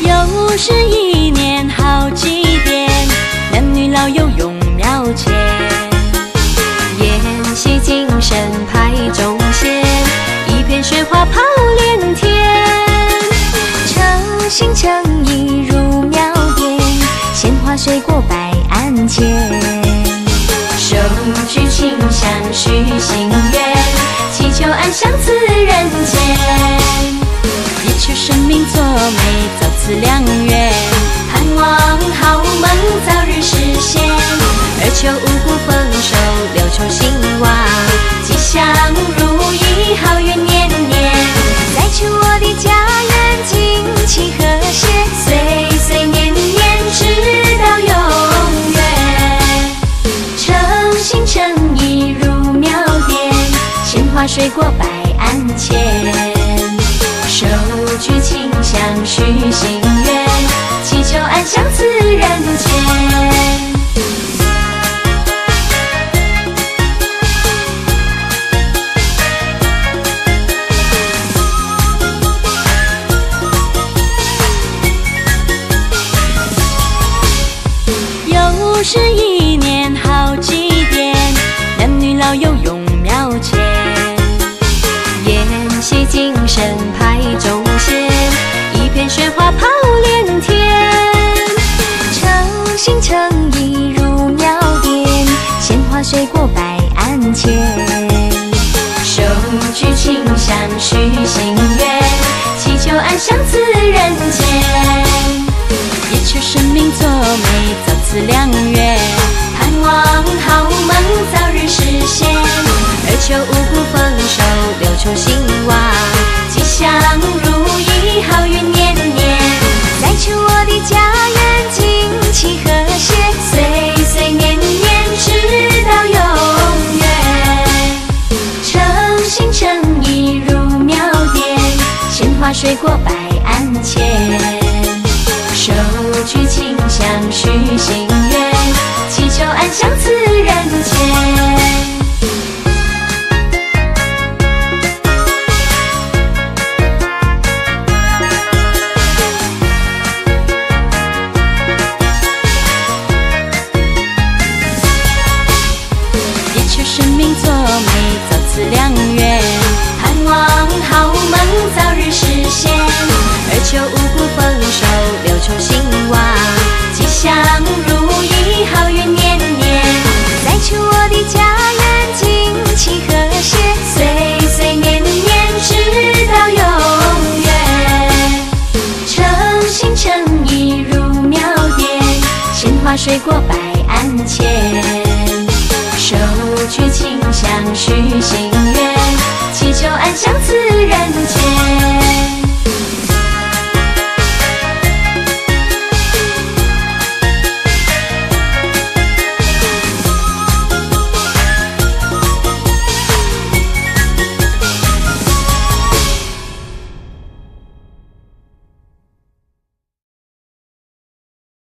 又是一年好祭典，男女老幼手举清香许心愿，祈求安享此人间。一求生命作美，早此良缘，盼望好梦早日实现。二求五谷丰收，六求水果摆案前。手举清香许心愿，祈求安享此人间。又是一飞过百案前，手举清香许心愿，祈求安享此人间。也求生命作美，早赐良缘，盼望好梦早日实现。二求五谷丰收，六求兴旺，吉祥如花水果摆案前。手举清香许心愿，祈求安享此人间。一求生命作美，早赐良缘，早日实现，二求五谷丰收，六畜兴旺，吉祥如意，好运年年。再祝我的家园，精气和谐，岁岁年年，直到永远。诚心诚意入庙殿，鲜花水果摆案前，手举清香许心愿，祈求安详自人间。